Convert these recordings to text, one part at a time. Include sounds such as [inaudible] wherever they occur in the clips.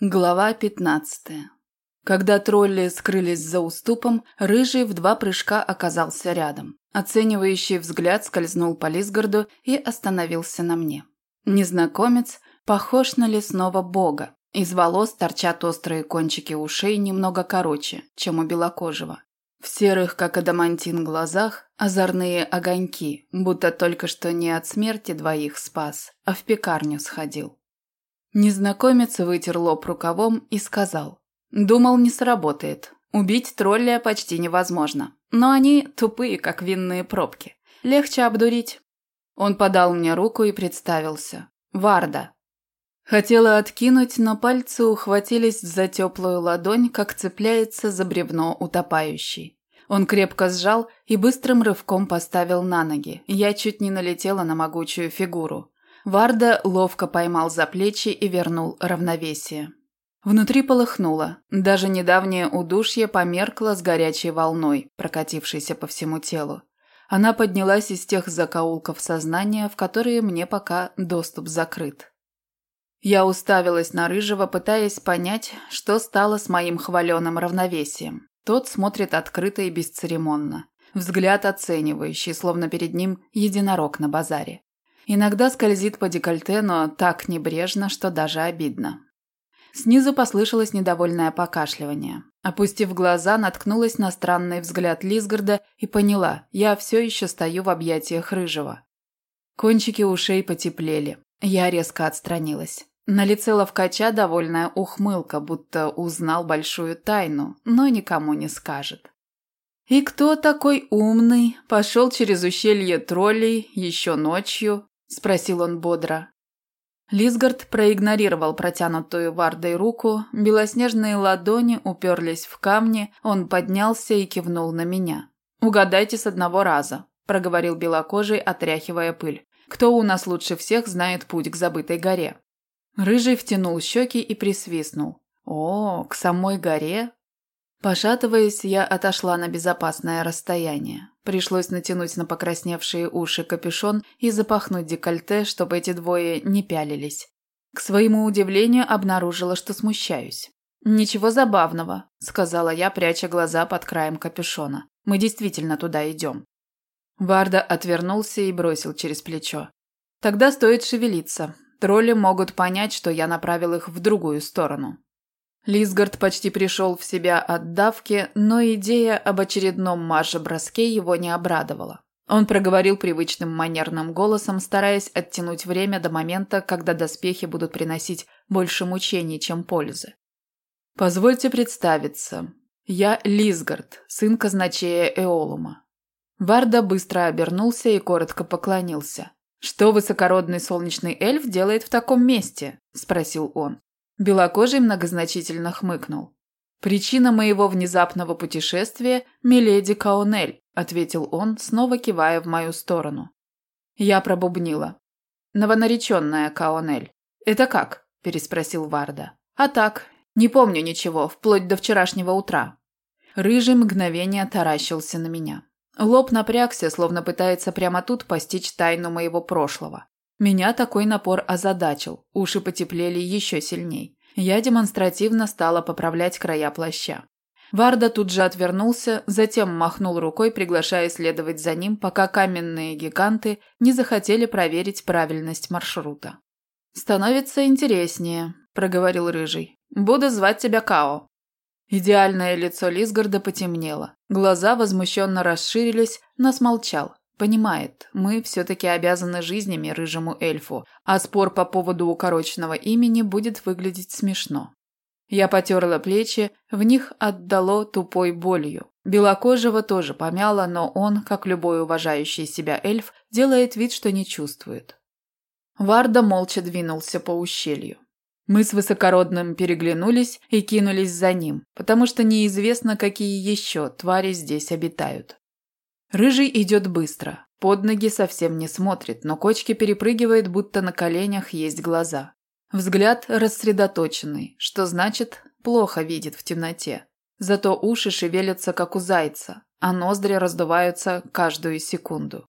Глава 15. Когда тролли скрылись за уступом, рыжий в два прыжка оказался рядом. Оценивающий взгляд скользнул по Лисгарду и остановился на мне. Незнакомец похож на лесного бога. Из волос торчат острые кончики ушей немного короче, чем у белокожего. В серых, как адамантин, глазах озорные огоньки, будто только что не от смерти двоих спас, а в пекарню сходил. Незнакомец вытер лоб рукавом и сказал. «Думал, не сработает. Убить тролля почти невозможно. Но они тупые, как винные пробки. Легче обдурить». Он подал мне руку и представился. «Варда». Хотела откинуть, но пальцы ухватились за теплую ладонь, как цепляется за бревно утопающий. Он крепко сжал и быстрым рывком поставил на ноги. Я чуть не налетела на могучую фигуру. Варда ловко поймал за плечи и вернул равновесие. Внутри полыхнуло. Даже недавнее удушье померкло с горячей волной, прокатившейся по всему телу. Она поднялась из тех закоулков сознания, в которые мне пока доступ закрыт. Я уставилась на Рыжего, пытаясь понять, что стало с моим хваленым равновесием. Тот смотрит открыто и бесцеремонно. Взгляд оценивающий, словно перед ним единорог на базаре. Иногда скользит по декольте, но так небрежно, что даже обидно. Снизу послышалось недовольное покашливание. Опустив глаза, наткнулась на странный взгляд Лисгарда и поняла, я все еще стою в объятиях Рыжего. Кончики ушей потеплели. Я резко отстранилась. На лице ловкача довольная ухмылка, будто узнал большую тайну, но никому не скажет. И кто такой умный пошел через ущелье троллей еще ночью – спросил он бодро. Лисгард проигнорировал протянутую Вардой руку, белоснежные ладони уперлись в камни, он поднялся и кивнул на меня. «Угадайте с одного раза», – проговорил белокожий, отряхивая пыль. «Кто у нас лучше всех знает путь к забытой горе?» Рыжий втянул щеки и присвистнул. «О, к самой горе? Пошатываясь, я отошла на безопасное расстояние. Пришлось натянуть на покрасневшие уши капюшон и запахнуть декольте, чтобы эти двое не пялились. К своему удивлению обнаружила, что смущаюсь. «Ничего забавного», – сказала я, пряча глаза под краем капюшона. «Мы действительно туда идем». Варда отвернулся и бросил через плечо. «Тогда стоит шевелиться. Тролли могут понять, что я направил их в другую сторону». Лисгард почти пришел в себя от давки, но идея об очередном марше-броске его не обрадовала. Он проговорил привычным манерным голосом, стараясь оттянуть время до момента, когда доспехи будут приносить больше мучений, чем пользы. «Позвольте представиться. Я Лисгард, сын казначея Эолума». Варда быстро обернулся и коротко поклонился. «Что высокородный солнечный эльф делает в таком месте?» – спросил он. Белокожий многозначительно хмыкнул. «Причина моего внезапного путешествия – Миледи Каунель», – ответил он, снова кивая в мою сторону. Я пробубнила. «Новонареченная Каунель». «Это как?» – переспросил Варда. «А так, не помню ничего, вплоть до вчерашнего утра». Рыжий мгновение таращился на меня. Лоб напрягся, словно пытается прямо тут постичь тайну моего прошлого. Меня такой напор озадачил, уши потеплели еще сильней. Я демонстративно стала поправлять края плаща. Варда тут же отвернулся, затем махнул рукой, приглашая следовать за ним, пока каменные гиганты не захотели проверить правильность маршрута. «Становится интереснее», – проговорил Рыжий. «Буду звать тебя Као». Идеальное лицо Лисгарда потемнело. Глаза возмущенно расширились, но смолчал. Понимает, мы все-таки обязаны жизнями рыжему эльфу, а спор по поводу укороченного имени будет выглядеть смешно. Я потерла плечи, в них отдало тупой болью. Белокожего тоже помяло, но он, как любой уважающий себя эльф, делает вид, что не чувствует. Варда молча двинулся по ущелью. Мы с высокородным переглянулись и кинулись за ним, потому что неизвестно, какие еще твари здесь обитают. Рыжий идет быстро. Под ноги совсем не смотрит, но кочки перепрыгивает, будто на коленях есть глаза. Взгляд рассредоточенный, что значит плохо видит в темноте. Зато уши шевелятся, как у зайца, а ноздри раздуваются каждую секунду.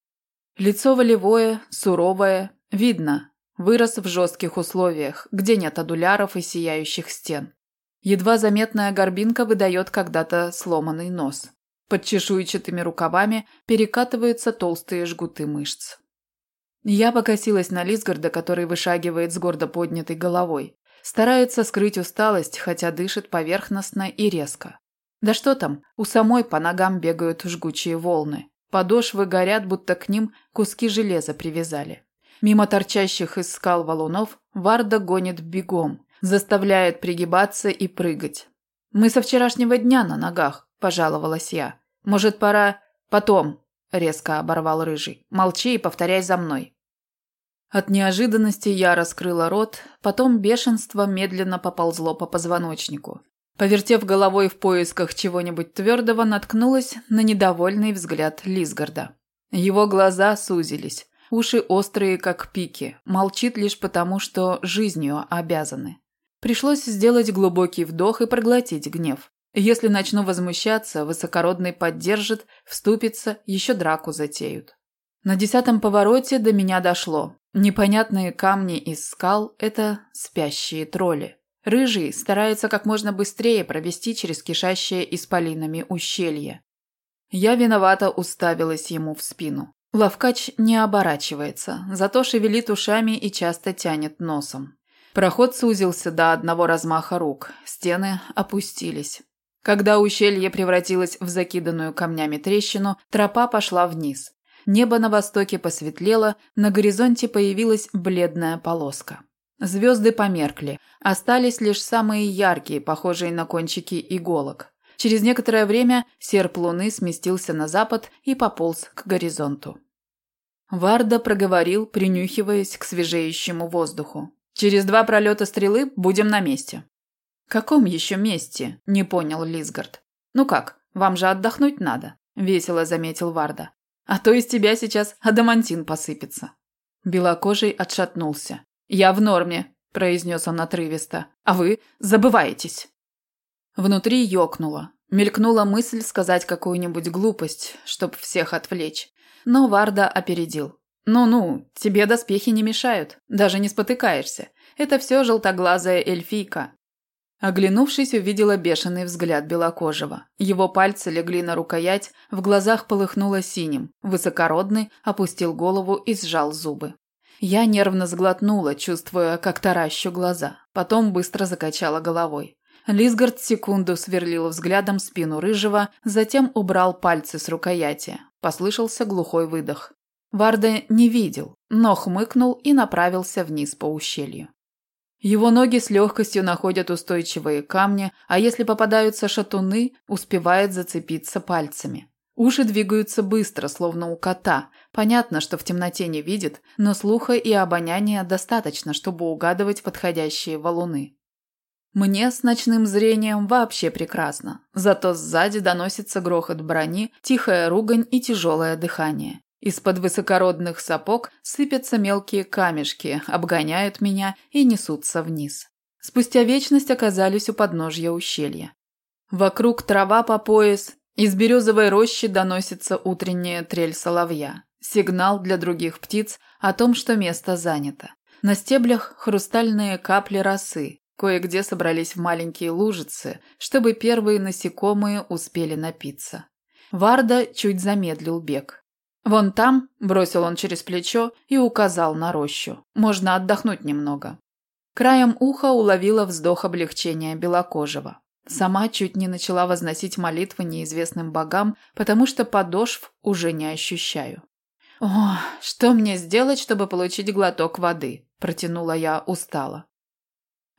Лицо волевое, суровое, видно. Вырос в жестких условиях, где нет адуляров и сияющих стен. Едва заметная горбинка выдает когда-то сломанный нос. Под чешуйчатыми рукавами перекатываются толстые жгуты мышц. Я покосилась на Лисгарда, который вышагивает с гордо поднятой головой. Старается скрыть усталость, хотя дышит поверхностно и резко. Да что там, у самой по ногам бегают жгучие волны. Подошвы горят, будто к ним куски железа привязали. Мимо торчащих из скал валунов Варда гонит бегом, заставляет пригибаться и прыгать. «Мы со вчерашнего дня на ногах», – пожаловалась я. «Может, пора...» «Потом», – резко оборвал Рыжий. «Молчи и повторяй за мной». От неожиданности я раскрыла рот, потом бешенство медленно поползло по позвоночнику. Повертев головой в поисках чего-нибудь твердого, наткнулась на недовольный взгляд Лисгарда. Его глаза сузились, уши острые, как пики, молчит лишь потому, что жизнью обязаны. Пришлось сделать глубокий вдох и проглотить гнев. Если начну возмущаться, высокородный поддержит, вступится, еще драку затеют. На десятом повороте до меня дошло. Непонятные камни из скал – это спящие тролли. Рыжий старается как можно быстрее провести через кишащее исполинами ущелье. Я виновато уставилась ему в спину. Лавкач не оборачивается, зато шевелит ушами и часто тянет носом. Проход сузился до одного размаха рук, стены опустились. Когда ущелье превратилось в закиданную камнями трещину, тропа пошла вниз. Небо на востоке посветлело, на горизонте появилась бледная полоска. Звезды померкли, остались лишь самые яркие, похожие на кончики иголок. Через некоторое время серп луны сместился на запад и пополз к горизонту. Варда проговорил, принюхиваясь к свежеющему воздуху. «Через два пролета стрелы будем на месте». «Каком еще месте?» – не понял Лисгард. «Ну как, вам же отдохнуть надо», – весело заметил Варда. А то из тебя сейчас адамантин посыпется. Белокожий отшатнулся. Я в норме, произнес он отрывисто. А вы забываетесь. Внутри ёкнуло. Мелькнула мысль сказать какую-нибудь глупость, чтоб всех отвлечь. Но Варда опередил. «Ну-ну, тебе доспехи не мешают, даже не спотыкаешься. Это все желтоглазая эльфийка. Оглянувшись, увидела бешеный взгляд белокожего. Его пальцы легли на рукоять, в глазах полыхнуло синим. Высокородный опустил голову и сжал зубы. Я нервно сглотнула, чувствуя, как таращу глаза. Потом быстро закачала головой. Лисгард секунду сверлил взглядом спину рыжего, затем убрал пальцы с рукояти. Послышался глухой выдох. Варда не видел, но хмыкнул и направился вниз по ущелью. Его ноги с легкостью находят устойчивые камни, а если попадаются шатуны, успевает зацепиться пальцами. Уши двигаются быстро, словно у кота. Понятно, что в темноте не видит, но слуха и обоняния достаточно, чтобы угадывать подходящие валуны. Мне с ночным зрением вообще прекрасно. Зато сзади доносится грохот брони, тихая ругань и тяжелое дыхание. Из-под высокородных сапог сыпятся мелкие камешки, обгоняют меня и несутся вниз. Спустя вечность оказались у подножья ущелья. Вокруг трава по пояс, из березовой рощи доносится утренняя трель соловья. Сигнал для других птиц о том, что место занято. На стеблях хрустальные капли росы. Кое-где собрались в маленькие лужицы, чтобы первые насекомые успели напиться. Варда чуть замедлил бег. «Вон там», – бросил он через плечо и указал на рощу. «Можно отдохнуть немного». Краем уха уловила вздох облегчения белокожего. Сама чуть не начала возносить молитвы неизвестным богам, потому что подошв уже не ощущаю. «О, что мне сделать, чтобы получить глоток воды?» – протянула я устало.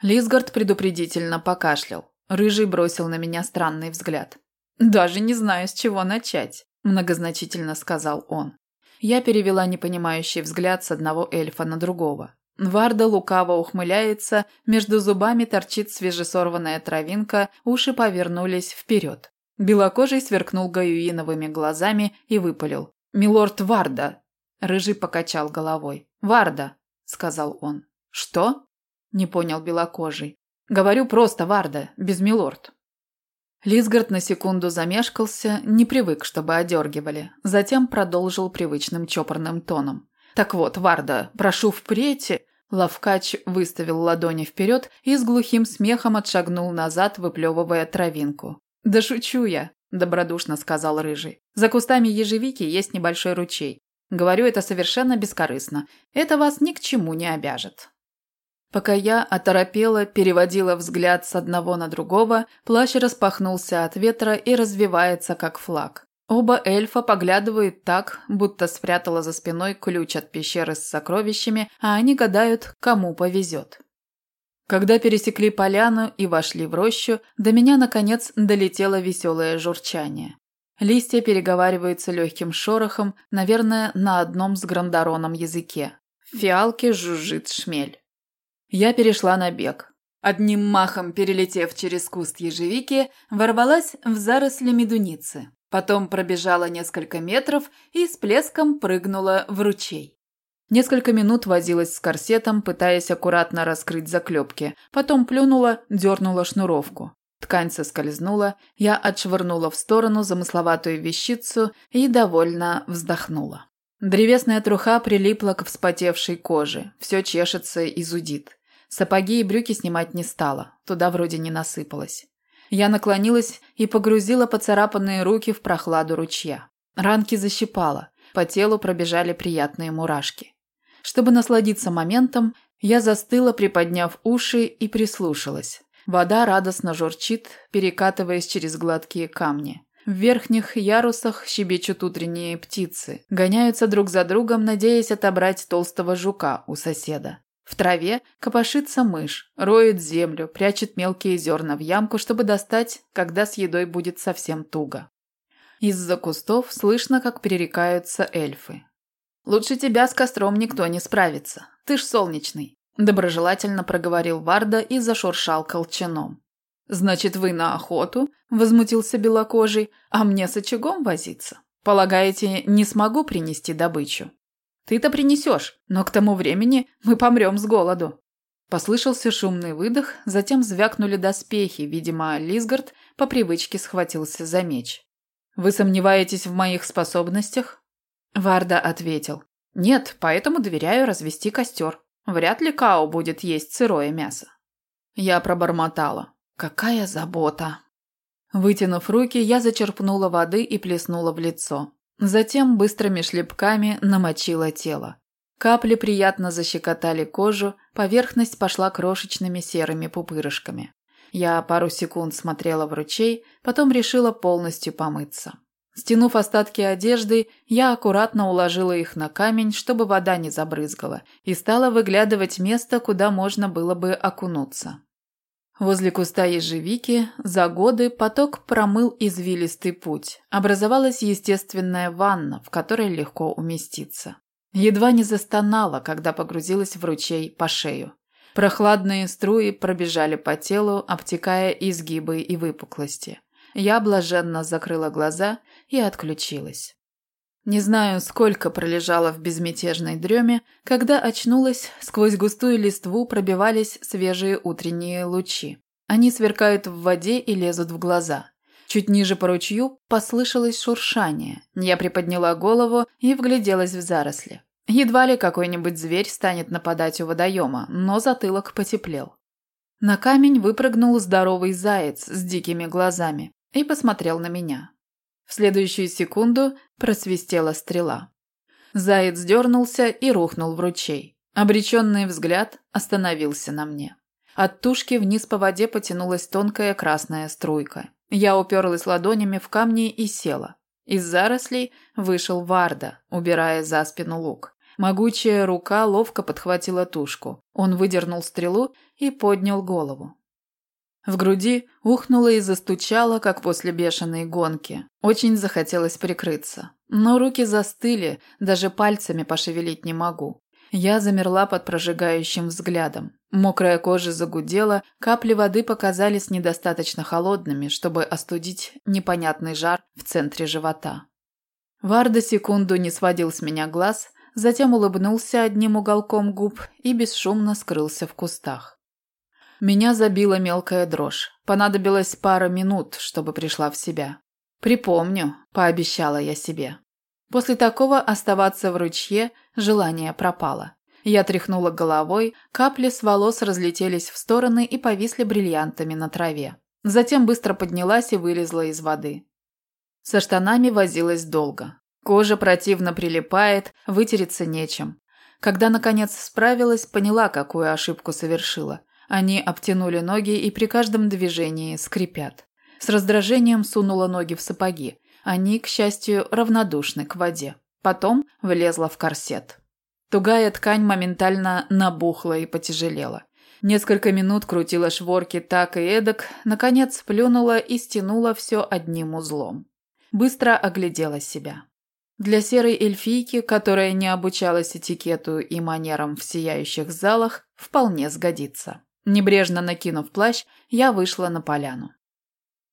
Лисгард предупредительно покашлял. Рыжий бросил на меня странный взгляд. «Даже не знаю, с чего начать многозначительно сказал он. Я перевела непонимающий взгляд с одного эльфа на другого. Варда лукаво ухмыляется, между зубами торчит свежесорванная травинка, уши повернулись вперед. Белокожий сверкнул гаюиновыми глазами и выпалил. «Милорд Варда!» Рыжий покачал головой. «Варда!» – сказал он. «Что?» – не понял белокожий. «Говорю просто Варда, без милорд». Лисгард на секунду замешкался, не привык, чтобы одергивали. Затем продолжил привычным чопорным тоном. «Так вот, Варда, прошу впредь...» Лавкач выставил ладони вперед и с глухим смехом отшагнул назад, выплевывая травинку. «Да шучу я», – добродушно сказал Рыжий. «За кустами ежевики есть небольшой ручей. Говорю это совершенно бескорыстно. Это вас ни к чему не обяжет». Пока я оторопела, переводила взгляд с одного на другого, плащ распахнулся от ветра и развивается, как флаг. Оба эльфа поглядывают так, будто спрятала за спиной ключ от пещеры с сокровищами, а они гадают, кому повезет. Когда пересекли поляну и вошли в рощу, до меня, наконец, долетело веселое журчание. Листья переговариваются легким шорохом, наверное, на одном с грандароном языке. В фиалке жужжит шмель. Я перешла на бег. Одним махом перелетев через куст ежевики, ворвалась в заросли медуницы. Потом пробежала несколько метров и с плеском прыгнула в ручей. Несколько минут возилась с корсетом, пытаясь аккуратно раскрыть заклепки. Потом плюнула, дернула шнуровку. Ткань соскользнула, я отшвырнула в сторону замысловатую вещицу и довольно вздохнула. Древесная труха прилипла к вспотевшей коже, все чешется и зудит. Сапоги и брюки снимать не стала, туда вроде не насыпалось. Я наклонилась и погрузила поцарапанные руки в прохладу ручья. Ранки защипала, по телу пробежали приятные мурашки. Чтобы насладиться моментом, я застыла, приподняв уши и прислушалась. Вода радостно журчит, перекатываясь через гладкие камни. В верхних ярусах щебечут утренние птицы, гоняются друг за другом, надеясь отобрать толстого жука у соседа. В траве копошится мышь, роет землю, прячет мелкие зерна в ямку, чтобы достать, когда с едой будет совсем туго. Из-за кустов слышно, как перерекаются эльфы. «Лучше тебя с костром никто не справится. Ты ж солнечный», – доброжелательно проговорил Варда и зашуршал колчаном. «Значит, вы на охоту?» – возмутился белокожий. «А мне с очагом возиться? Полагаете, не смогу принести добычу?» Ты-то принесешь, но к тому времени мы помрем с голоду». Послышался шумный выдох, затем звякнули доспехи, видимо, Лисгард по привычке схватился за меч. «Вы сомневаетесь в моих способностях?» Варда ответил. «Нет, поэтому доверяю развести костер. Вряд ли Као будет есть сырое мясо». Я пробормотала. «Какая забота!» Вытянув руки, я зачерпнула воды и плеснула в лицо. Затем быстрыми шлепками намочила тело. Капли приятно защекотали кожу, поверхность пошла крошечными серыми пупырышками. Я пару секунд смотрела в ручей, потом решила полностью помыться. Стянув остатки одежды, я аккуратно уложила их на камень, чтобы вода не забрызгала, и стала выглядывать место, куда можно было бы окунуться. Возле куста ежевики за годы поток промыл извилистый путь. Образовалась естественная ванна, в которой легко уместиться. Едва не застонала, когда погрузилась в ручей по шею. Прохладные струи пробежали по телу, обтекая изгибы и выпуклости. Я блаженно закрыла глаза и отключилась. Не знаю, сколько пролежала в безмятежной дреме, когда очнулась, сквозь густую листву пробивались свежие утренние лучи. Они сверкают в воде и лезут в глаза. Чуть ниже по ручью послышалось шуршание. Я приподняла голову и вгляделась в заросли. Едва ли какой-нибудь зверь станет нападать у водоема, но затылок потеплел. На камень выпрыгнул здоровый заяц с дикими глазами и посмотрел на меня. В следующую секунду просвистела стрела. Заяц дернулся и рухнул в ручей. Обреченный взгляд остановился на мне. От тушки вниз по воде потянулась тонкая красная струйка. Я уперлась ладонями в камни и села. Из зарослей вышел Варда, убирая за спину лук. Могучая рука ловко подхватила тушку. Он выдернул стрелу и поднял голову. В груди ухнуло и застучало, как после бешеной гонки. Очень захотелось прикрыться. Но руки застыли, даже пальцами пошевелить не могу. Я замерла под прожигающим взглядом. Мокрая кожа загудела, капли воды показались недостаточно холодными, чтобы остудить непонятный жар в центре живота. Варда секунду не сводил с меня глаз, затем улыбнулся одним уголком губ и бесшумно скрылся в кустах. Меня забила мелкая дрожь. Понадобилось пара минут, чтобы пришла в себя. «Припомню», – пообещала я себе. После такого оставаться в ручье желание пропало. Я тряхнула головой, капли с волос разлетелись в стороны и повисли бриллиантами на траве. Затем быстро поднялась и вылезла из воды. Со штанами возилась долго. Кожа противно прилипает, вытереться нечем. Когда, наконец, справилась, поняла, какую ошибку совершила. Они обтянули ноги и при каждом движении скрипят. С раздражением сунула ноги в сапоги. Они, к счастью, равнодушны к воде. Потом влезла в корсет. Тугая ткань моментально набухла и потяжелела. Несколько минут крутила шворки так и эдак, наконец плюнула и стянула все одним узлом. Быстро оглядела себя. Для серой эльфийки, которая не обучалась этикету и манерам в сияющих залах, вполне сгодится. Небрежно накинув плащ, я вышла на поляну.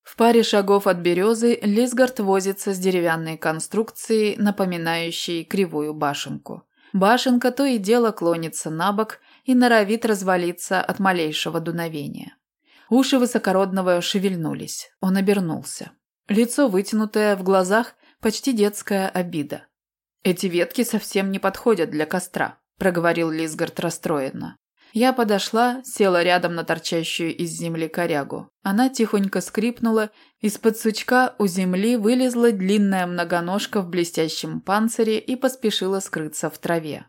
В паре шагов от березы Лисгард возится с деревянной конструкцией, напоминающей кривую башенку. Башенка то и дело клонится на бок и норовит развалиться от малейшего дуновения. Уши высокородного шевельнулись. Он обернулся. Лицо вытянутое, в глазах почти детская обида. «Эти ветки совсем не подходят для костра», – проговорил Лисгард расстроенно. Я подошла, села рядом на торчащую из земли корягу. Она тихонько скрипнула, из-под сучка у земли вылезла длинная многоножка в блестящем панцире и поспешила скрыться в траве.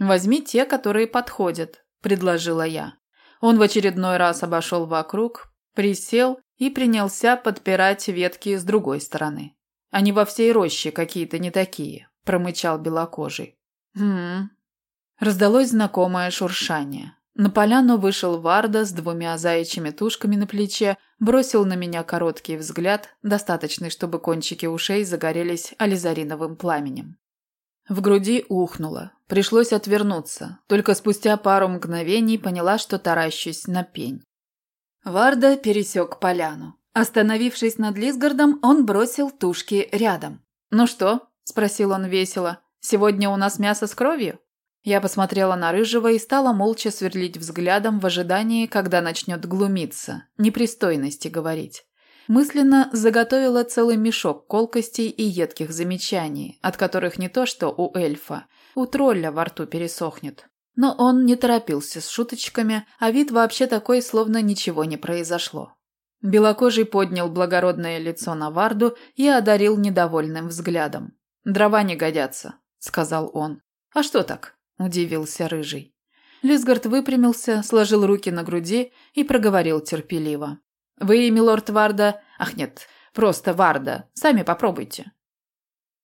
«Возьми те, которые подходят», – предложила я. Он в очередной раз обошел вокруг, присел и принялся подпирать ветки с другой стороны. «Они во всей роще какие-то не такие», – промычал белокожий. «Хм...» Раздалось знакомое шуршание. На поляну вышел Варда с двумя заячьими тушками на плече, бросил на меня короткий взгляд, достаточный, чтобы кончики ушей загорелись ализариновым пламенем. В груди ухнуло. Пришлось отвернуться. Только спустя пару мгновений поняла, что таращусь на пень. Варда пересек поляну. Остановившись над Лисгардом, он бросил тушки рядом. «Ну что?» – спросил он весело. «Сегодня у нас мясо с кровью?» Я посмотрела на Рыжего и стала молча сверлить взглядом в ожидании, когда начнет глумиться, непристойности говорить. Мысленно заготовила целый мешок колкостей и едких замечаний, от которых не то что у эльфа, у тролля во рту пересохнет. Но он не торопился с шуточками, а вид вообще такой, словно ничего не произошло. Белокожий поднял благородное лицо на Варду и одарил недовольным взглядом. «Дрова не годятся», — сказал он. «А что так?» Удивился рыжий. Лисгард выпрямился, сложил руки на груди и проговорил терпеливо. «Вы, милорд Варда... Ах, нет, просто Варда. Сами попробуйте».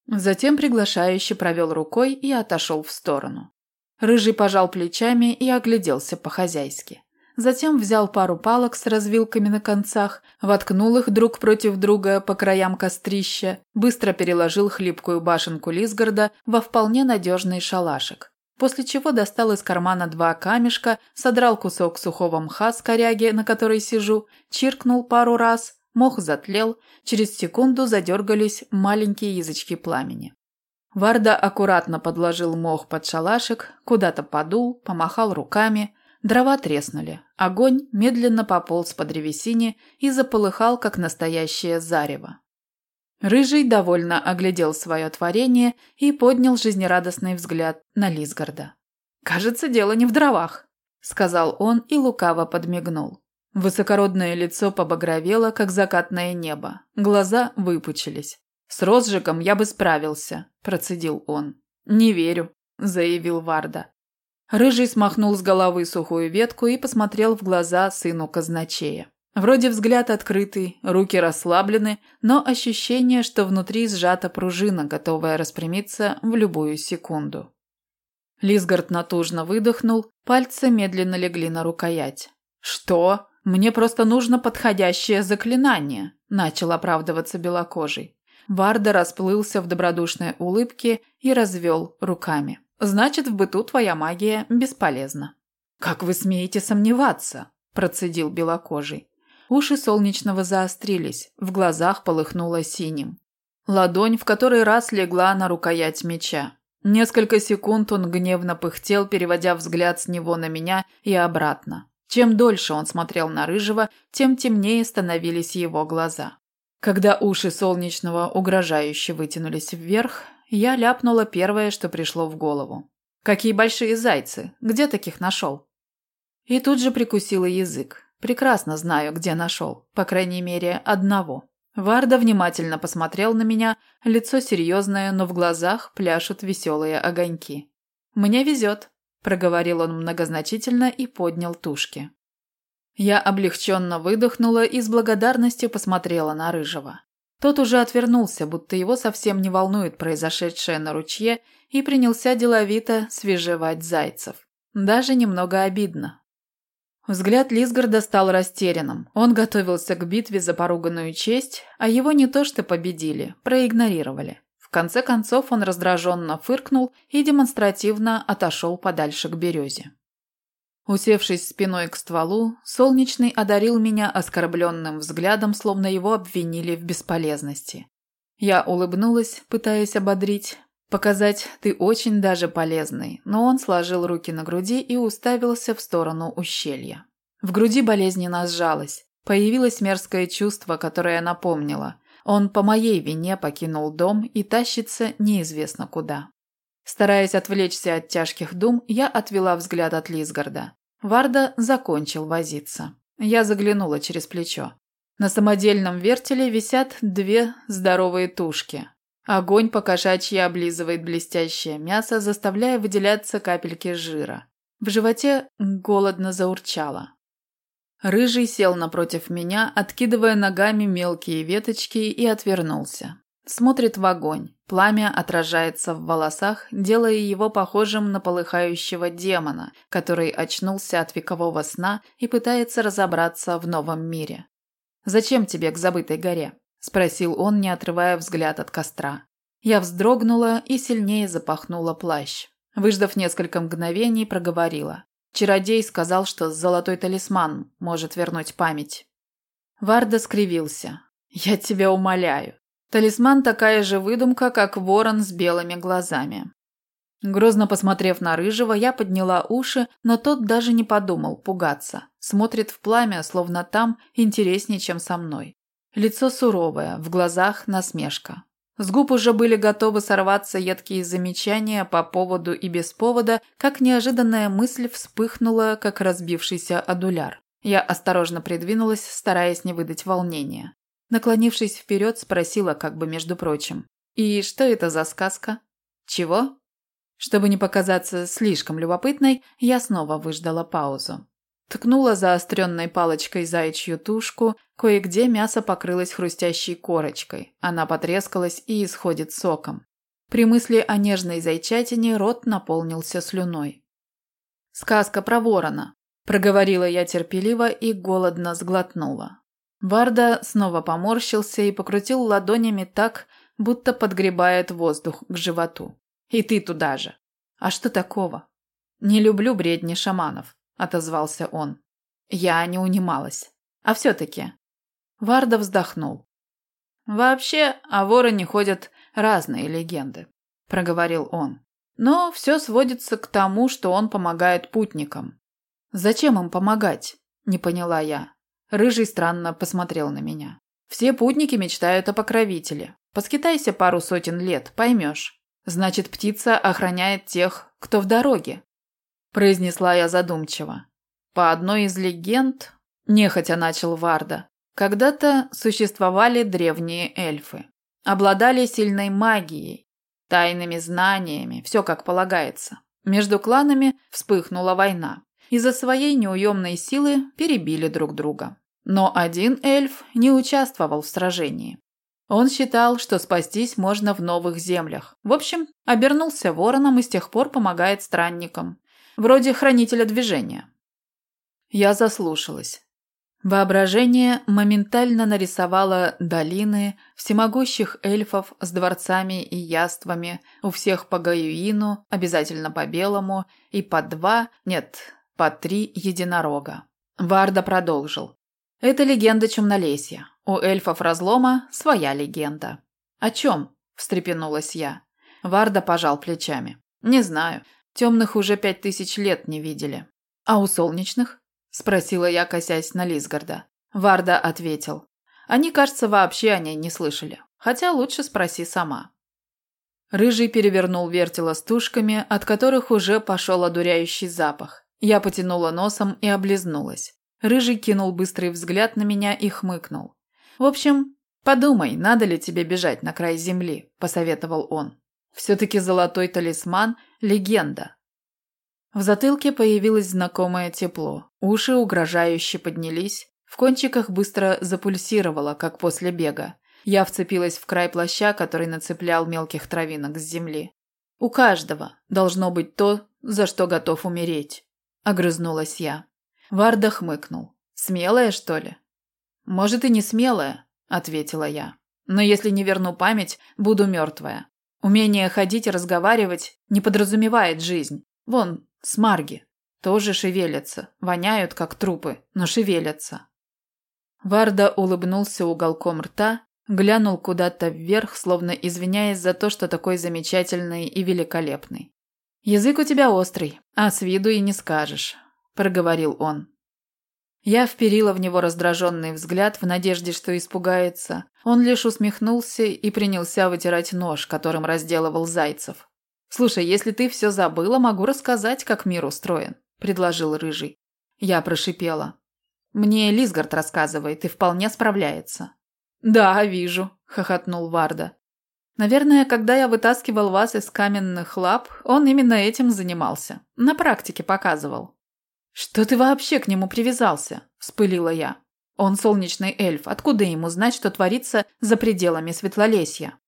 Затем приглашающе провел рукой и отошел в сторону. Рыжий пожал плечами и огляделся по-хозяйски. Затем взял пару палок с развилками на концах, воткнул их друг против друга по краям кострища, быстро переложил хлипкую башенку Лисгарда во вполне надежный шалашик после чего достал из кармана два камешка, содрал кусок сухого мха с коряги, на которой сижу, чиркнул пару раз, мох затлел, через секунду задергались маленькие язычки пламени. Варда аккуратно подложил мох под шалашик, куда-то подул, помахал руками. Дрова треснули. Огонь медленно пополз по древесине и заполыхал, как настоящее зарево. Рыжий довольно оглядел свое творение и поднял жизнерадостный взгляд на Лисгарда. «Кажется, дело не в дровах», — сказал он и лукаво подмигнул. Высокородное лицо побагровело, как закатное небо. Глаза выпучились. «С розжигом я бы справился», – процедил он. «Не верю», – заявил Варда. Рыжий смахнул с головы сухую ветку и посмотрел в глаза сыну казначея. Вроде взгляд открытый, руки расслаблены, но ощущение, что внутри сжата пружина, готовая распрямиться в любую секунду. Лисгард натужно выдохнул, пальцы медленно легли на рукоять. «Что? Мне просто нужно подходящее заклинание», – начал оправдываться белокожий. Варда расплылся в добродушной улыбке и развел руками. «Значит, в быту твоя магия бесполезна». «Как вы смеете сомневаться?» – процедил белокожий. Уши солнечного заострились, в глазах полыхнуло синим. Ладонь в который раз легла на рукоять меча. Несколько секунд он гневно пыхтел, переводя взгляд с него на меня и обратно. Чем дольше он смотрел на Рыжего, тем темнее становились его глаза. Когда уши солнечного угрожающе вытянулись вверх, я ляпнула первое, что пришло в голову. Какие большие зайцы? Где таких нашел? И тут же прикусила язык. Прекрасно знаю, где нашел. По крайней мере, одного. Варда внимательно посмотрел на меня, лицо серьезное, но в глазах пляшут веселые огоньки. «Мне везет», – проговорил он многозначительно и поднял тушки. Я облегченно выдохнула и с благодарностью посмотрела на Рыжего. Тот уже отвернулся, будто его совсем не волнует произошедшее на ручье, и принялся деловито свежевать зайцев. Даже немного обидно. Взгляд Лисгарда стал растерянным. Он готовился к битве за поруганную честь, а его не то что победили, проигнорировали. В конце концов он раздраженно фыркнул и демонстративно отошел подальше к березе. Усевшись спиной к стволу, Солнечный одарил меня оскорбленным взглядом, словно его обвинили в бесполезности. Я улыбнулась, пытаясь ободрить, показать «ты очень даже полезный», но он сложил руки на груди и уставился в сторону ущелья. В груди болезненно сжалось. Появилось мерзкое чувство, которое напомнило. Он по моей вине покинул дом и тащится неизвестно куда. Стараясь отвлечься от тяжких дум, я отвела взгляд от Лисгарда. Варда закончил возиться. Я заглянула через плечо. На самодельном вертеле висят две здоровые тушки. Огонь по кошачьи облизывает блестящее мясо, заставляя выделяться капельки жира. В животе голодно заурчало. Рыжий сел напротив меня, откидывая ногами мелкие веточки и отвернулся. Смотрит в огонь. Пламя отражается в волосах, делая его похожим на полыхающего демона, который очнулся от векового сна и пытается разобраться в новом мире. «Зачем тебе к забытой горе?» – спросил он, не отрывая взгляд от костра. Я вздрогнула и сильнее запахнула плащ. Выждав несколько мгновений, проговорила. Чародей сказал, что золотой талисман может вернуть память. Варда скривился. «Я тебя умоляю. Талисман такая же выдумка, как ворон с белыми глазами. Грозно посмотрев на Рыжего, я подняла уши, но тот даже не подумал пугаться. Смотрит в пламя, словно там интереснее, чем со мной. Лицо суровое, в глазах насмешка. С губ уже были готовы сорваться едкие замечания по поводу и без повода, как неожиданная мысль вспыхнула, как разбившийся адуляр. Я осторожно придвинулась, стараясь не выдать волнения. Наклонившись вперед, спросила как бы между прочим. «И что это за сказка?» «Чего?» Чтобы не показаться слишком любопытной, я снова выждала паузу. Ткнула заостренной палочкой заячью тушку, кое-где мясо покрылось хрустящей корочкой, она потрескалась и исходит соком. При мысли о нежной зайчатине рот наполнился слюной. «Сказка про ворона», – проговорила я терпеливо и голодно сглотнула. Варда снова поморщился и покрутил ладонями так, будто подгребает воздух к животу. «И ты туда же!» «А что такого?» «Не люблю бредни шаманов», – отозвался он. Я не унималась. «А все-таки?» Варда вздохнул. «Вообще, о вороне ходят разные легенды», – проговорил он. «Но все сводится к тому, что он помогает путникам». «Зачем им помогать?» – не поняла я. Рыжий странно посмотрел на меня. Все путники мечтают о покровителе. Поскитайся пару сотен лет, поймешь. Значит, птица охраняет тех, кто в дороге. Произнесла я задумчиво. По одной из легенд, нехотя начал Варда, когда-то существовали древние эльфы. Обладали сильной магией, тайными знаниями, все как полагается. Между кланами вспыхнула война. Из-за своей неуемной силы перебили друг друга. Но один эльф не участвовал в сражении. Он считал, что спастись можно в новых землях. В общем, обернулся вороном и с тех пор помогает странникам. Вроде хранителя движения. Я заслушалась. Воображение моментально нарисовало долины, всемогущих эльфов с дворцами и яствами, у всех по Гаюину, обязательно по белому, и по два, нет, по три единорога. Варда продолжил. Это легенда Чумнолесья. У эльфов разлома своя легенда. О чем? встрепенулась я. Варда пожал плечами. Не знаю. Темных уже пять тысяч лет не видели. А у солнечных? спросила я, косясь на Лисгарда. Варда ответил. Они, кажется, вообще о ней не слышали. Хотя лучше спроси сама. Рыжий перевернул вертело с тушками, от которых уже пошел одуряющий запах. Я потянула носом и облизнулась. Рыжий кинул быстрый взгляд на меня и хмыкнул. «В общем, подумай, надо ли тебе бежать на край земли», – посоветовал он. «Все-таки золотой талисман – легенда». В затылке появилось знакомое тепло, уши угрожающе поднялись, в кончиках быстро запульсировало, как после бега. Я вцепилась в край плаща, который нацеплял мелких травинок с земли. «У каждого должно быть то, за что готов умереть», – огрызнулась я. Варда хмыкнул. «Смелая, что ли?» «Может, и не смелая», – ответила я. «Но если не верну память, буду мертвая. Умение ходить и разговаривать не подразумевает жизнь. Вон, смарги. Тоже шевелятся, воняют, как трупы, но шевелятся». Варда улыбнулся уголком рта Глянул куда-то вверх, словно извиняясь за то, что такой замечательный и великолепный. «Язык у тебя острый, а с виду и не скажешь», – проговорил он. Я вперила в него раздраженный взгляд в надежде, что испугается. Он лишь усмехнулся и принялся вытирать нож, которым разделывал зайцев. «Слушай, если ты все забыла, могу рассказать, как мир устроен», – предложил Рыжий. Я прошипела. «Мне Лисгард рассказывает и вполне справляется». «Да, вижу», – хохотнул Варда. «Наверное, когда я вытаскивал вас из каменных лап, он именно этим занимался. На практике показывал». «Что ты вообще к нему привязался?» – вспылила я. «Он солнечный эльф. Откуда ему знать, что творится за пределами Светлолесья?»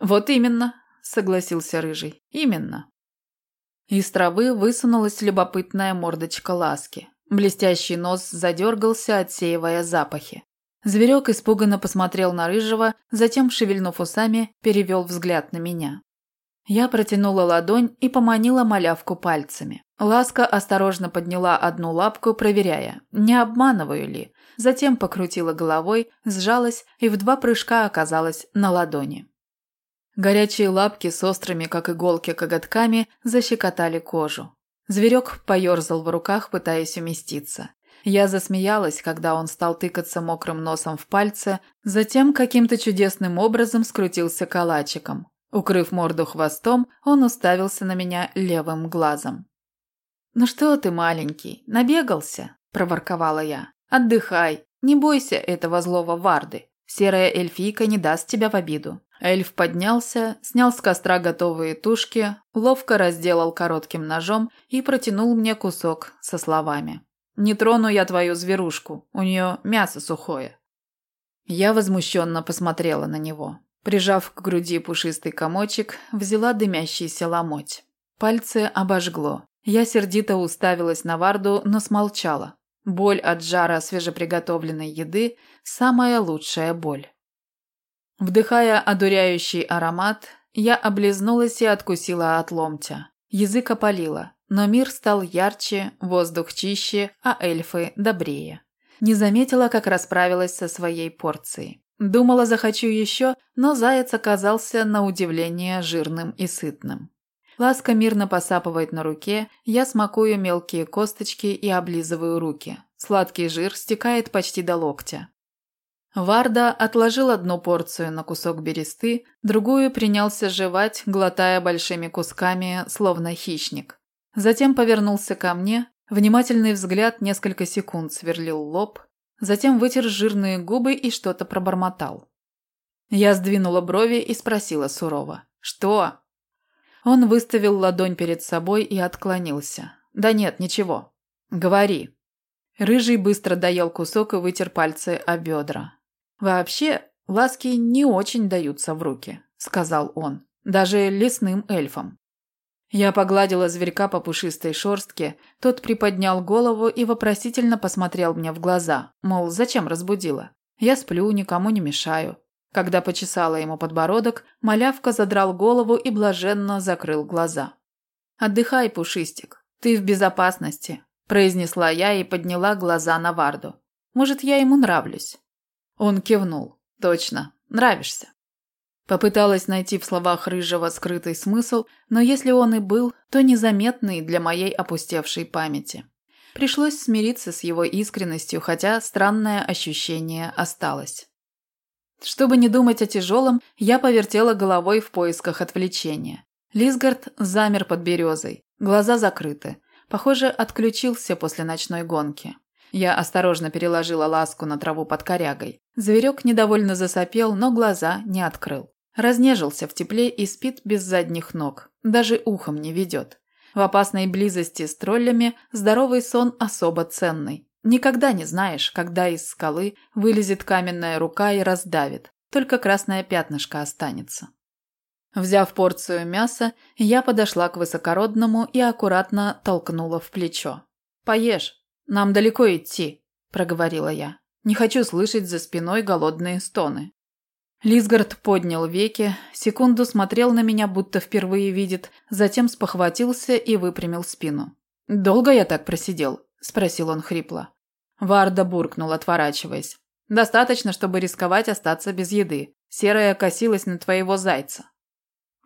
«Вот именно», – согласился Рыжий. «Именно». Из травы высунулась любопытная мордочка ласки. Блестящий нос задергался, отсеивая запахи. Зверек испуганно посмотрел на Рыжего, затем, шевельнув усами, перевел взгляд на меня. Я протянула ладонь и поманила малявку пальцами. Ласка осторожно подняла одну лапку, проверяя, не обманываю ли. Затем покрутила головой, сжалась и в два прыжка оказалась на ладони. Горячие лапки с острыми, как иголки, коготками защекотали кожу. Зверек поерзал в руках, пытаясь уместиться. Я засмеялась, когда он стал тыкаться мокрым носом в пальцы, затем каким-то чудесным образом скрутился калачиком. Укрыв морду хвостом, он уставился на меня левым глазом. «Ну что ты, маленький, набегался?» – проворковала я. «Отдыхай, не бойся этого злого Варды. Серая эльфийка не даст тебя в обиду». Эльф поднялся, снял с костра готовые тушки, ловко разделал коротким ножом и протянул мне кусок со словами. Не трону я твою зверушку, у нее мясо сухое. Я возмущенно посмотрела на него. Прижав к груди пушистый комочек, взяла дымящийся ломоть. Пальцы обожгло. Я сердито уставилась на Варду, но смолчала. Боль от жара свежеприготовленной еды – самая лучшая боль. Вдыхая одуряющий аромат, я облизнулась и откусила от ломтя. Язык опалило. Но мир стал ярче, воздух чище, а эльфы добрее. Не заметила, как расправилась со своей порцией. Думала, захочу еще, но заяц оказался на удивление жирным и сытным. Ласка мирно посапывает на руке, я смакую мелкие косточки и облизываю руки. Сладкий жир стекает почти до локтя. Варда отложил одну порцию на кусок бересты, другую принялся жевать, глотая большими кусками, словно хищник. Затем повернулся ко мне, внимательный взгляд несколько секунд сверлил лоб, затем вытер жирные губы и что-то пробормотал. Я сдвинула брови и спросила сурово. «Что?» Он выставил ладонь перед собой и отклонился. «Да нет, ничего. Говори». Рыжий быстро доел кусок и вытер пальцы о бедра. «Вообще, ласки не очень даются в руки», — сказал он. «Даже лесным эльфам. Я погладила зверька по пушистой шорстке, тот приподнял голову и вопросительно посмотрел мне в глаза, мол, зачем разбудила? Я сплю, никому не мешаю. Когда почесала ему подбородок, малявка задрал голову и блаженно закрыл глаза. «Отдыхай, Пушистик, ты в безопасности», – произнесла я и подняла глаза на Варду. «Может, я ему нравлюсь?» Он кивнул. «Точно, нравишься». Попыталась найти в словах Рыжего скрытый смысл, но если он и был, то незаметный для моей опустевшей памяти. Пришлось смириться с его искренностью, хотя странное ощущение осталось. Чтобы не думать о тяжелом, я повертела головой в поисках отвлечения. Лисгард замер под березой, глаза закрыты. Похоже, отключился после ночной гонки. Я осторожно переложила ласку на траву под корягой. Зверек недовольно засопел, но глаза не открыл. Разнежился в тепле и спит без задних ног. Даже ухом не ведет. В опасной близости с троллями здоровый сон особо ценный. Никогда не знаешь, когда из скалы вылезет каменная рука и раздавит. Только красное пятнышко останется. Взяв порцию мяса, я подошла к высокородному и аккуратно толкнула в плечо. «Поешь, нам далеко идти», – проговорила я. «Не хочу слышать за спиной голодные стоны». Лисгард поднял веки, секунду смотрел на меня, будто впервые видит, затем спохватился и выпрямил спину. «Долго я так просидел?» – спросил он хрипло. Варда буркнул, отворачиваясь. «Достаточно, чтобы рисковать остаться без еды. Серая косилась на твоего зайца».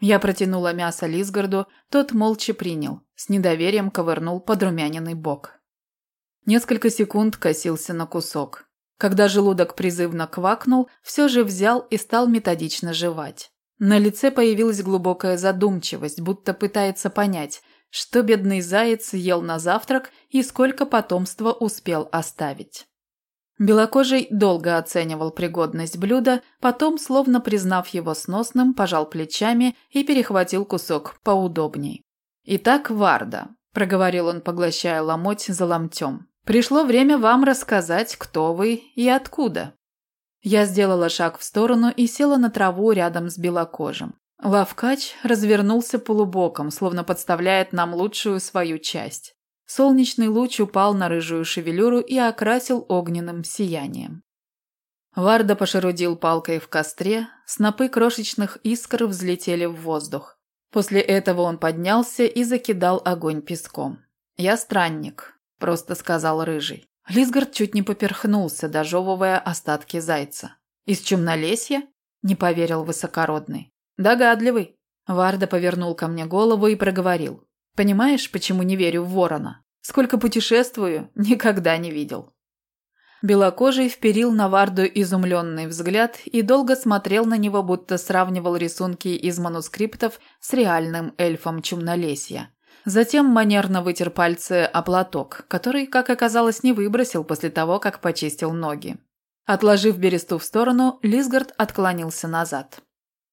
Я протянула мясо Лисгарду, тот молча принял, с недоверием ковырнул подрумяненный бок. Несколько секунд косился на кусок. Когда желудок призывно квакнул, все же взял и стал методично жевать. На лице появилась глубокая задумчивость, будто пытается понять, что бедный заяц ел на завтрак и сколько потомства успел оставить. Белокожий долго оценивал пригодность блюда, потом, словно признав его сносным, пожал плечами и перехватил кусок поудобней. «Итак, Варда», – проговорил он, поглощая ломоть за ломтем, – «пришло время вам рассказать, кто вы и откуда». Я сделала шаг в сторону и села на траву рядом с белокожим. Лавкач развернулся полубоком, словно подставляет нам лучшую свою часть. Солнечный луч упал на рыжую шевелюру и окрасил огненным сиянием. Варда пошерудил палкой в костре, снопы крошечных искр взлетели в воздух. После этого он поднялся и закидал огонь песком. «Я странник», – просто сказал Рыжий. Лисгард чуть не поперхнулся, дожевывая остатки зайца. «Из чумнолесья?» – не поверил высокородный. «Догадливый». Варда повернул ко мне голову и проговорил. «Понимаешь, почему не верю в ворона? Сколько путешествую, [laughs] никогда не видел». Белокожий вперил на Варду изумленный взгляд и долго смотрел на него, будто сравнивал рисунки из манускриптов с реальным эльфом Чумнолесья. Затем манерно вытер пальцы о платок, который, как оказалось, не выбросил после того, как почистил ноги. Отложив бересту в сторону, Лисгард отклонился назад.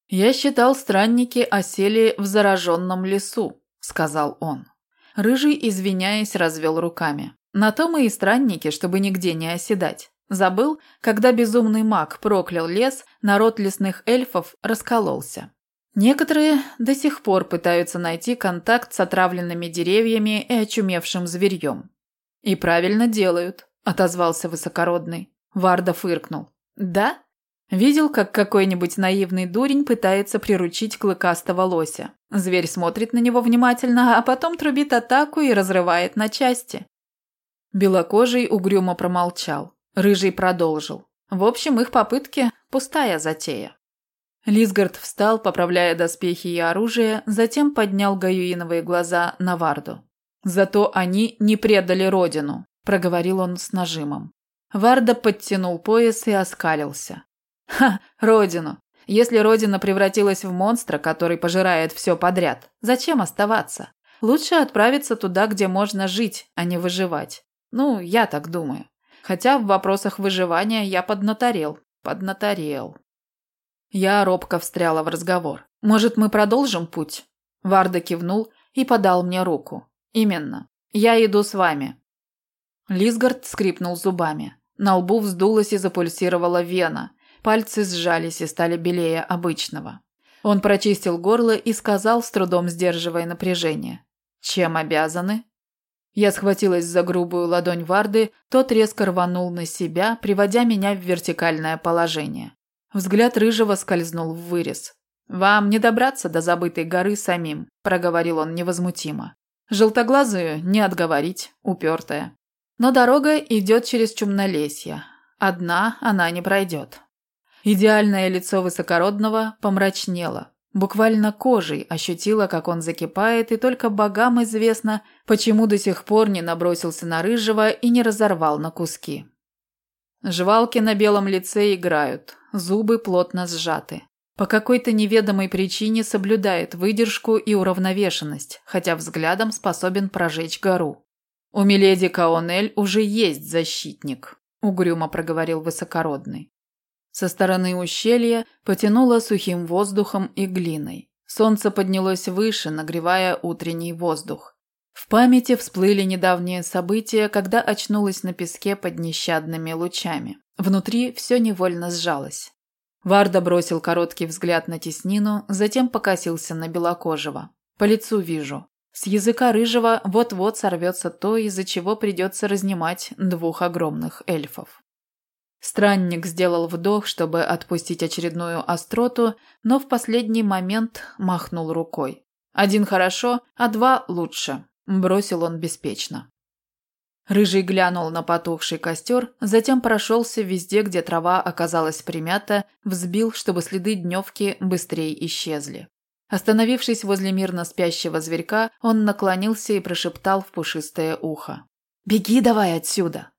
«Я считал, странники осели в зараженном лесу», – сказал он. Рыжий, извиняясь, развел руками. На то мы и странники, чтобы нигде не оседать. Забыл, когда безумный маг проклял лес, народ лесных эльфов раскололся. Некоторые до сих пор пытаются найти контакт с отравленными деревьями и очумевшим зверьем. «И правильно делают», – отозвался высокородный. Варда фыркнул. «Да? Видел, как какой-нибудь наивный дурень пытается приручить клыкастого лося. Зверь смотрит на него внимательно, а потом трубит атаку и разрывает на части. Белокожий угрюмо промолчал. Рыжий продолжил. В общем, их попытки – пустая затея. Лисгард встал, поправляя доспехи и оружие, затем поднял гаюиновые глаза на Варду. «Зато они не предали родину», – проговорил он с нажимом. Варда подтянул пояс и оскалился. Ха, родину. Если родина превратилась в монстра, который пожирает все подряд, зачем оставаться? Лучше отправиться туда, где можно жить, а не выживать. Ну, я так думаю. Хотя в вопросах выживания я поднаторел. Поднаторел. Я робко встряла в разговор. «Может, мы продолжим путь?» Варда кивнул и подал мне руку. «Именно. Я иду с вами». Лисгард скрипнул зубами. На лбу вздулась и запульсировала вена. Пальцы сжались и стали белее обычного. Он прочистил горло и сказал, с трудом сдерживая напряжение. «Чем обязаны?» Я схватилась за грубую ладонь Варды, тот резко рванул на себя, приводя меня в вертикальное положение. Взгляд Рыжего скользнул в вырез. «Вам не добраться до забытой горы самим», – проговорил он невозмутимо. «Желтоглазую не отговорить, упертая. Но дорога идет через Чумнолесье. Одна она не пройдет. Идеальное лицо высокородного помрачнело. Буквально кожей ощутила, как он закипает, и только богам известно, почему до сих пор не набросился на рыжего и не разорвал на куски. Жвалки на белом лице играют. Зубы плотно сжаты. По какой-то неведомой причине соблюдает выдержку и уравновешенность, хотя взглядом способен прожечь гору. «У миледи Каонель уже есть защитник», – угрюмо проговорил высокородный. Со стороны ущелья потянуло сухим воздухом и глиной. Солнце поднялось выше, нагревая утренний воздух. В памяти всплыли недавние события, когда очнулась на песке под нещадными лучами. Внутри все невольно сжалось. Варда бросил короткий взгляд на теснину, затем покосился на белокожего. По лицу вижу. С языка рыжего вот-вот сорвется то, из-за чего придется разнимать двух огромных эльфов. Странник сделал вдох, чтобы отпустить очередную остроту, но в последний момент махнул рукой. Один хорошо, а два лучше, бросил он беспечно. Рыжий глянул на потухший костер, затем прошелся везде, где трава оказалась примята, взбил, чтобы следы дневки быстрее исчезли. Остановившись возле мирно спящего зверька, он наклонился и прошептал в пушистое ухо. «Беги давай отсюда!»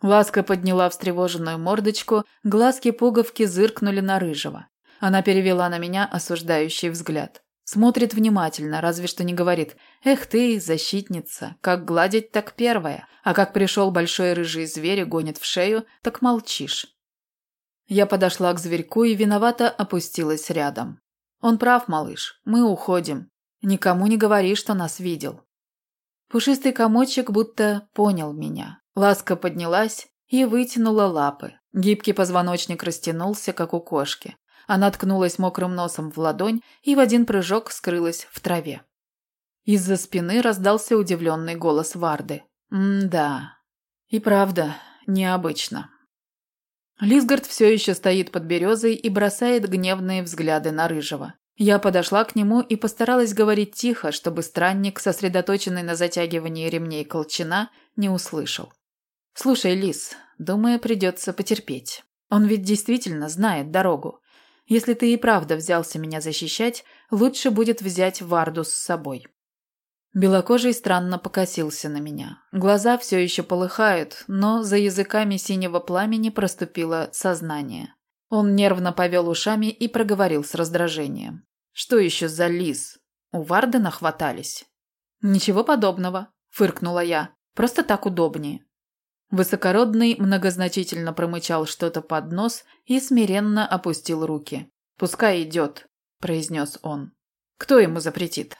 Ласка подняла встревоженную мордочку, глазки-пуговки зыркнули на рыжего. Она перевела на меня осуждающий взгляд. Смотрит внимательно, разве что не говорит «Эх ты, защитница, как гладить, так первая, а как пришел большой рыжий зверь и гонит в шею, так молчишь». Я подошла к зверьку и виновато опустилась рядом. «Он прав, малыш, мы уходим. Никому не говори, что нас видел». Пушистый комочек будто понял меня. Ласка поднялась и вытянула лапы. Гибкий позвоночник растянулся, как у кошки. Она ткнулась мокрым носом в ладонь и в один прыжок скрылась в траве. Из-за спины раздался удивленный голос Варды. «М-да. И правда, необычно». Лисгард все еще стоит под березой и бросает гневные взгляды на Рыжего. Я подошла к нему и постаралась говорить тихо, чтобы странник, сосредоточенный на затягивании ремней колчана, не услышал. «Слушай, Лис, думаю, придется потерпеть. Он ведь действительно знает дорогу. Если ты и правда взялся меня защищать, лучше будет взять Варду с собой». Белокожий странно покосился на меня. Глаза все еще полыхают, но за языками синего пламени проступило сознание. Он нервно повел ушами и проговорил с раздражением. «Что еще за лис? У Варды нахватались?» «Ничего подобного», – фыркнула я. «Просто так удобнее. Высокородный многозначительно промычал что-то под нос и смиренно опустил руки. «Пускай идет», – произнес он. «Кто ему запретит?»